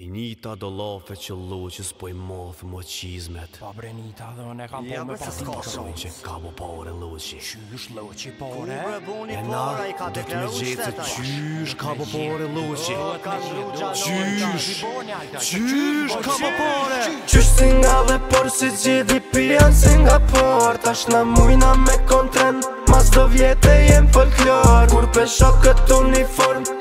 E Nita do llafe që lloqës po i moth mo çizmet. Po bre nita dhe unë e kam po me pa si ka shumë që ka bo pare lloqi. Qysh lloqi pare? Ku bre boni pare i ka deklaru qysh po Qysh ka bo pare lloqi? Qysh? Qysh ka bo po ore? Qysh si nga dhe por si gjithi pijan si nga por Tash na mujna me kon trend Mas do vjetë e jem folklor Kur pe shoh këtë uniform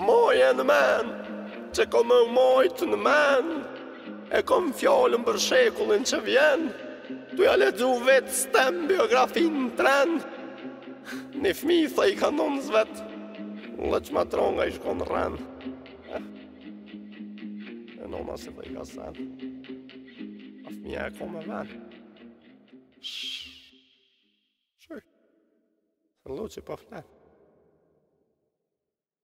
Maje në men, që ko me u majt në men, e kom fjalën për shekullin që vjen, tu ja lexu vetes tem biografinë në tren, një fmi thojka nonës vet, Lloq Matronga i shkon rren, eh. e nona s'i thojka sen, a fmija e ko me ven, shë, shë, shë, shë,